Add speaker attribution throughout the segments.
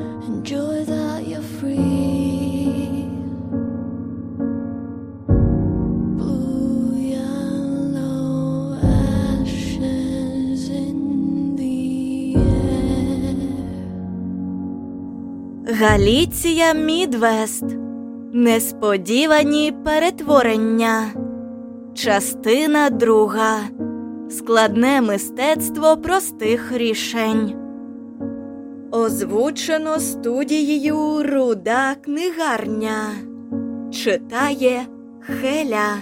Speaker 1: enjoy that you're free.
Speaker 2: Галіція Мідвест. Несподівані перетворення. Частина друга. Складне мистецтво простих рішень. Озвучено студією Руда книгарня. Читає Хеля.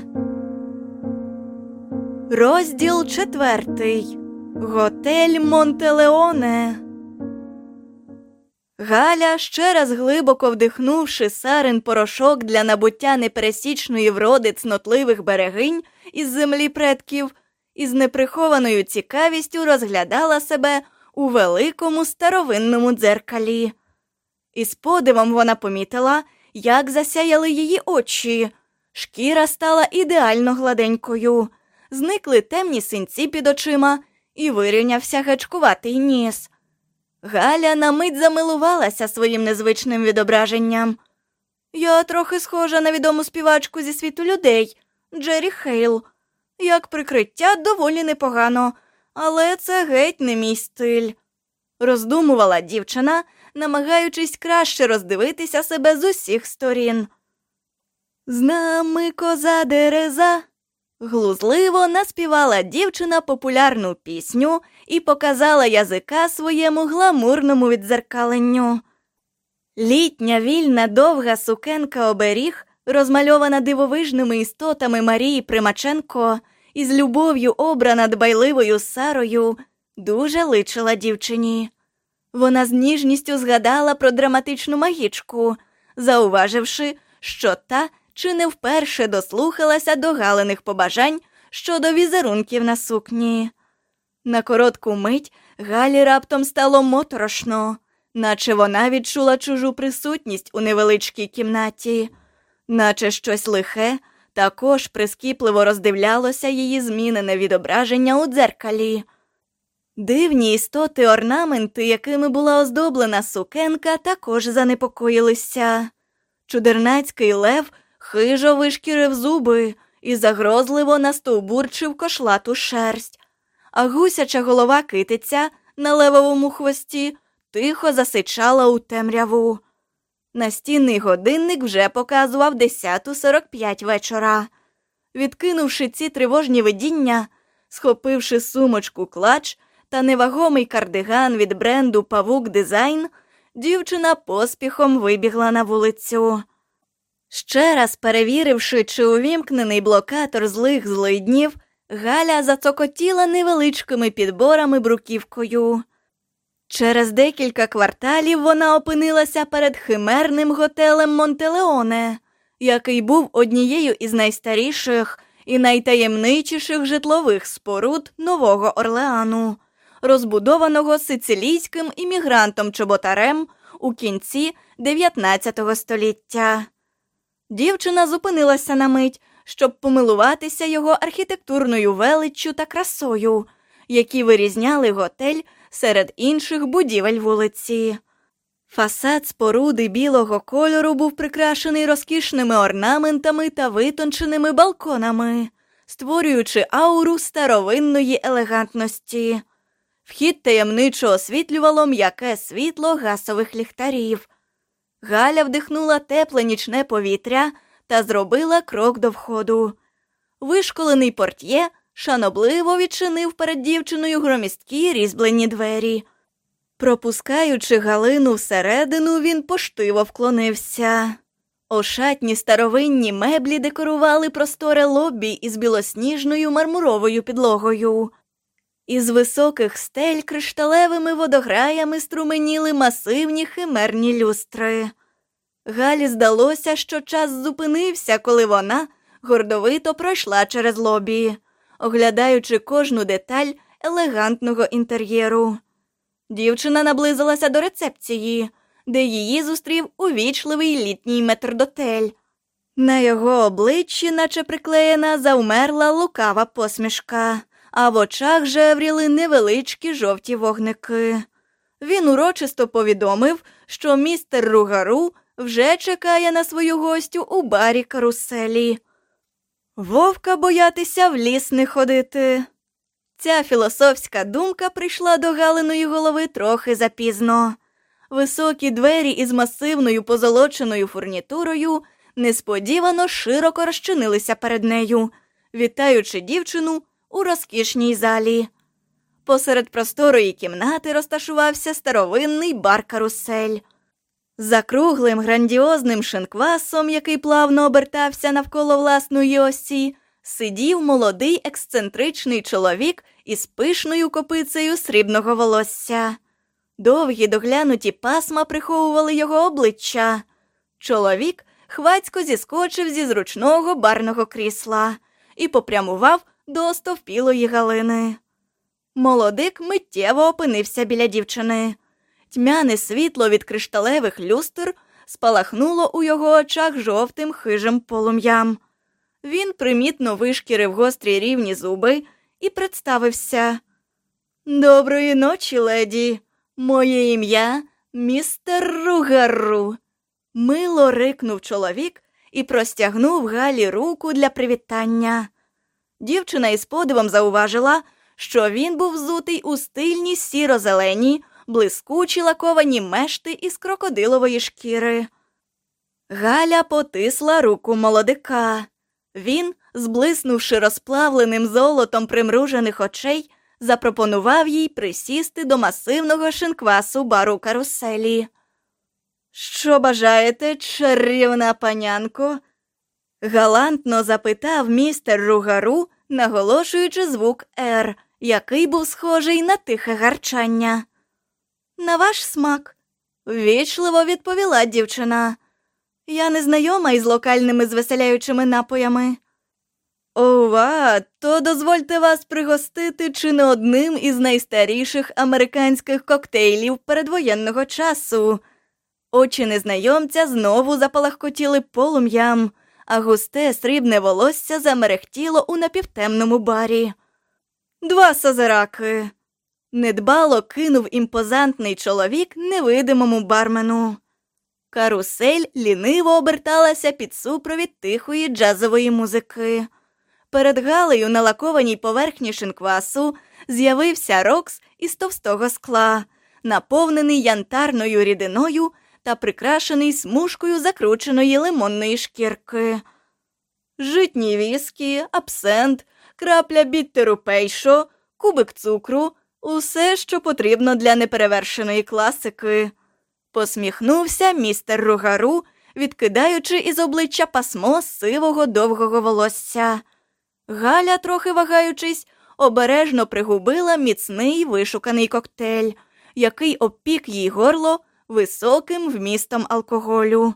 Speaker 2: Розділ четвертий. Готель Монтелеоне. Галя, ще раз глибоко вдихнувши сарин порошок для набуття непересічної вроди цнотливих берегинь із землі предків, із неприхованою цікавістю розглядала себе у великому старовинному дзеркалі. І з подивом вона помітила, як засяяли її очі. Шкіра стала ідеально гладенькою, зникли темні синці під очима і вирівнявся гачкуватий ніс. Галя на мить замилувалася своїм незвичним відображенням. Я трохи схожа на відому співачку зі світу людей Джері Хейл. Як прикриття доволі непогано, але це геть не мій стиль. Роздумувала дівчина, намагаючись краще роздивитися себе з усіх сторін. З нами коза дереза. Глузливо наспівала дівчина популярну пісню і показала язика своєму гламурному відзеркаленню. Літня вільна довга сукенка оберіг, розмальована дивовижними істотами Марії Примаченко, із любов'ю обрана дбайливою Сарою, дуже личила дівчині. Вона з ніжністю згадала про драматичну магічку, зауваживши, що та чи не вперше дослухалася до галиних побажань щодо візерунків на сукні. На коротку мить Галі раптом стало моторошно, наче вона відчула чужу присутність у невеличкій кімнаті, наче щось лихе також прискіпливо роздивлялося її змінене відображення у дзеркалі. Дивні істоти орнаменти, якими була оздоблена сукенка, також занепокоїлися. Чудернацький лев хижо вишкірив зуби і загрозливо настовбурчив кошлату шерсть, а гусяча голова китиця на левовому хвості тихо засичала у темряву. Настінний годинник вже показував 10.45 вечора. Відкинувши ці тривожні видіння, схопивши сумочку клач та невагомий кардиган від бренду Павук Дизайн, дівчина поспіхом вибігла на вулицю. Ще раз перевіривши, чи увімкнений блокатор злих злиднів, Галя зацокотіла невеличкими підборами бруківкою. Через декілька кварталів вона опинилася перед химерним готелем Монтелеоне, який був однією із найстаріших і найтаємничіших житлових споруд Нового Орлеану, розбудованого сицилійським іммігрантом чоботарем у кінці 19 століття. Дівчина зупинилася на мить, щоб помилуватися його архітектурною величчю та красою, які вирізняли готель серед інших будівель вулиці. Фасад споруди білого кольору був прикрашений розкішними орнаментами та витонченими балконами, створюючи ауру старовинної елегантності. Вхід таємничо освітлювало м'яке світло гасових ліхтарів. Галя вдихнула тепле нічне повітря та зробила крок до входу. Вишколений портє шанобливо відчинив перед дівчиною громісткі різьблені двері. Пропускаючи Галину всередину, він поштиво вклонився. Ошатні старовинні меблі декорували просторе лобі із білосніжною мармуровою підлогою. Із високих стель кришталевими водограями струменіли масивні химерні люстри. Галі здалося, що час зупинився, коли вона гордовито пройшла через лобі, оглядаючи кожну деталь елегантного інтер'єру. Дівчина наблизилася до рецепції, де її зустрів увічливий літній метрдотель. На його обличчі, наче приклеєна, завмерла лукава посмішка, а в очах жевріли невеличкі жовті вогники. він урочисто повідомив, що містер Ругару вже чекає на свою гостю у барі каруселі. Вовка боятися в ліс не ходити. Ця філософська думка прийшла до Галиної голови трохи запізно. Високі двері із масивною позолоченою фурнітурою несподівано широко розчинилися перед нею, вітаючи дівчину у розкішній залі. Посеред просторої кімнати розташувався старовинний бар карусель. За круглим грандіозним шинквасом, який плавно обертався навколо власної осі, сидів молодий ексцентричний чоловік із пишною копицею срібного волосся. Довгі доглянуті пасма приховували його обличчя. Чоловік хвацько зіскочив зі зручного барного крісла і попрямував до стовпілої галини. Молодик миттєво опинився біля дівчини. Тьмяне світло від кришталевих люстр спалахнуло у його очах жовтим хижим полум'ям. Він примітно вишкірив гострі рівні зуби і представився. Доброї ночі, леді. Моє ім'я містер Ругару. Мило рикнув чоловік і простягнув Галі руку для привітання. Дівчина із подивом зауважила, що він був взутий у стильні сіро-зелені, блискучі лаковані мешти із крокодилової шкіри. Галя потисла руку молодика. Він, зблиснувши розплавленим золотом примружених очей, запропонував їй присісти до масивного шинквасу бару каруселі. Що бажаєте, чарівна панянко? галантно запитав містер Ругару, наголошуючи звук Р, який був схожий на тихе гарчання. На ваш смак, ввічливо відповіла дівчина. Я не знайома із локальними звеселяючими напоями. Ова, то дозвольте вас пригостити чи не одним із найстаріших американських коктейлів передвоєнного часу. Очі незнайомця знову запалахкотіли полум'ям, а густе срібне волосся замерехтіло у напівтемному барі. Два сазераки. Недбало кинув імпозантний чоловік невидимому бармену. Карусель ліниво оберталася під супровід тихої джазової музики. Перед Галею на лакованій поверхні шинквасу з'явився рокс із товстого скла, наповнений янтарною рідиною та прикрашений смужкою закрученої лимонної шкірки. Житні віскі, абсент, крапля біттеру пейшо, кубик цукру усе, що потрібно для неперевершеної класики. Посміхнувся містер Ругару, відкидаючи із обличчя пасмо сивого довгого волосся. Галя, трохи вагаючись, обережно пригубила міцний вишуканий коктейль, який обпік їй горло високим вмістом алкоголю.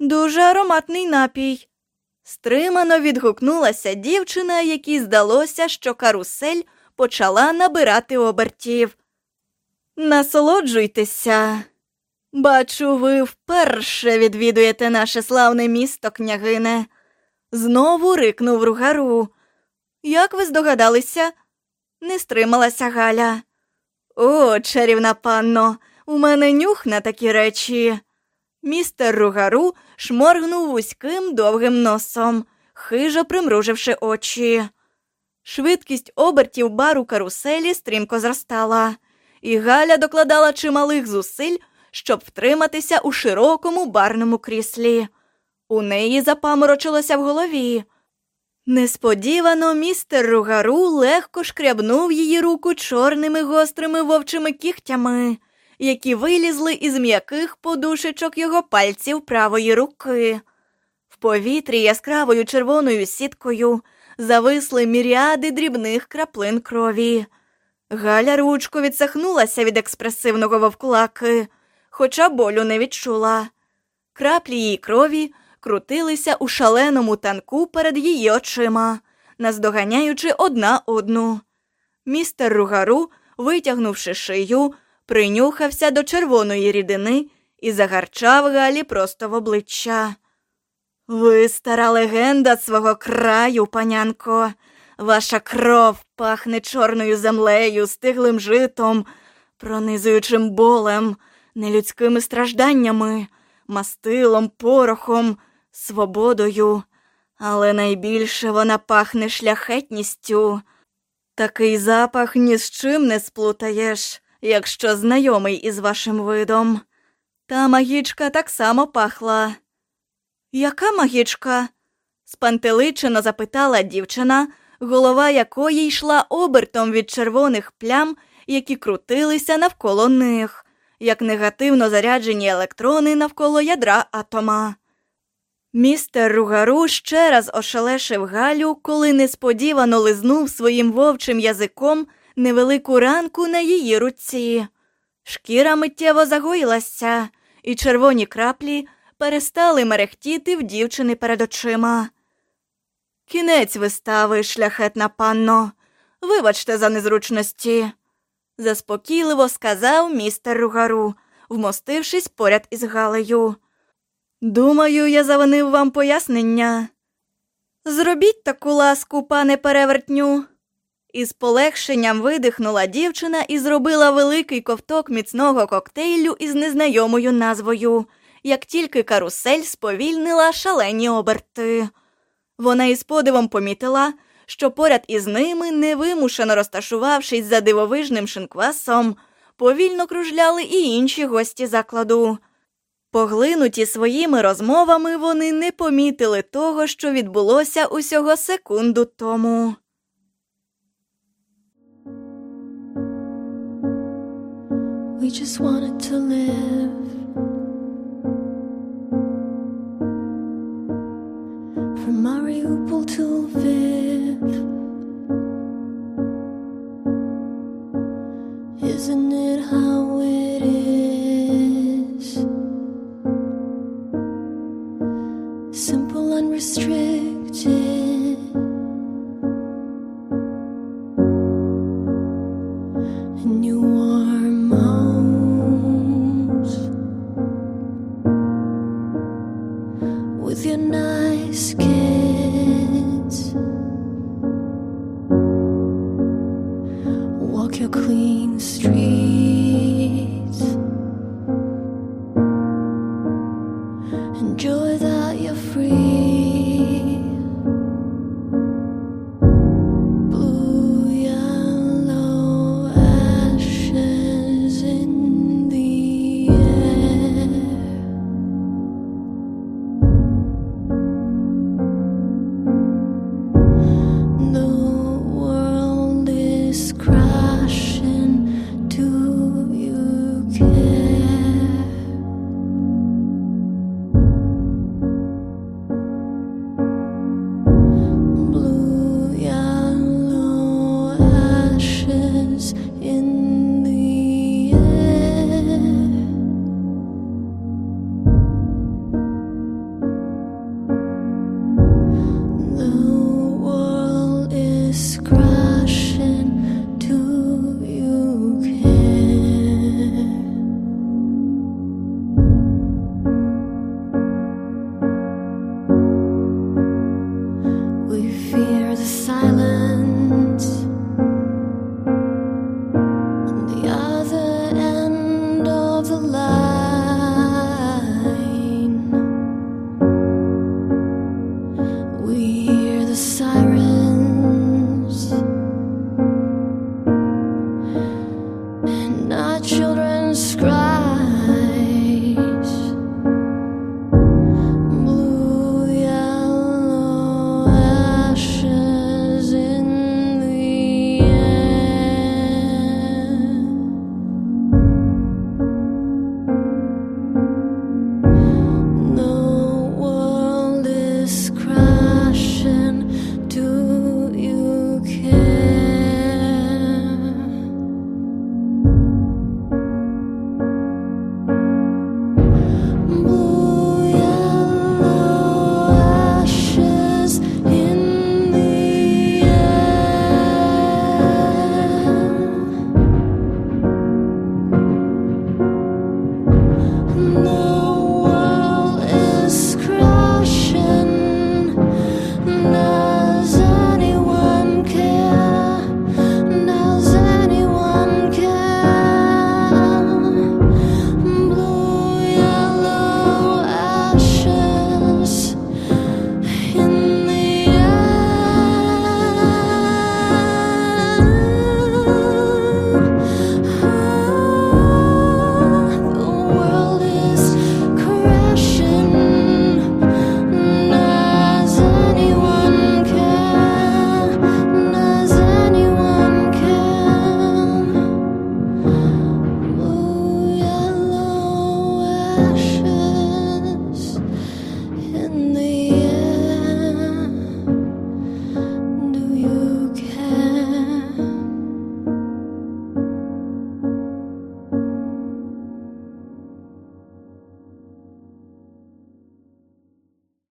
Speaker 2: Дуже ароматний напій. Стримано відгукнулася дівчина, якій здалося, що карусель почала набирати обертів. Насолоджуйтеся. Бачу, ви вперше відвідуєте наше славне місто, княгине. Знову рикнув ругару. Як ви здогадалися? Не стрималася Галя. О, чарівна панно, у мене нюх на такі речі. Містер Ругару шморгнув вузьким довгим носом, хижо примруживши очі. Швидкість обертів бару каруселі стрімко зростала, і Галя докладала чималих зусиль, щоб втриматися у широкому барному кріслі. У неї запаморочилося в голові. Несподівано містер Ругару легко шкрябнув її руку чорними гострими вовчими кігтями, які вилізли із м'яких подушечок його пальців правої руки. В повітрі яскравою червоною сіткою зависли міріади дрібних краплин крові. Галя ручко відсахнулася від експресивного вовкулаки, хоча болю не відчула. Краплі її крові крутилися у шаленому танку перед її очима, наздоганяючи одна одну. Містер Ругару, витягнувши шию, принюхався до червоної рідини і загарчав Галі просто в обличчя. Ви стара легенда свого краю, панянко. Ваша кров пахне чорною землею, стиглим житом. пронизуючим болем, нелюдськими стражданнями, мастилом, порохом, свободою, але найбільше вона пахне шляхетністю. Такий запах ні з чим не сплутаєш, якщо знайомий із вашим видом. Та магічка так само пахла. Яка магічка? спантеличено запитала дівчина, голова якої йшла обертом від червоних плям, які крутилися навколо них, як негативно заряджені електрони навколо ядра атома. Містер Ругару ще раз ошелешив Галю, коли несподівано лизнув своїм вовчим язиком невелику ранку на її руці. Шкіра миттєво загоїлася, і червоні краплі перестали мерехтіти в дівчини перед очима. Кінець вистави, шляхетна панно. Вибачте за незручності, заспокійливо сказав містер Ругару, вмостившись поряд із Галею. Думаю, я завинив вам пояснення. Зробіть таку ласку, пане перевертню. Із полегшенням видихнула дівчина і зробила великий ковток міцного коктейлю із незнайомою назвою, як тільки карусель сповільнила шалені оберти. Вона із подивом помітила, що поряд із ними, невимушено розташувавшись за дивовижним шинквасом, повільно кружляли і інші гості закладу. Поглинуті своїми розмовами, вони не помітили того, що відбулося усього секунду тому.
Speaker 1: We just wanted to live. Mariupol We hear the sirens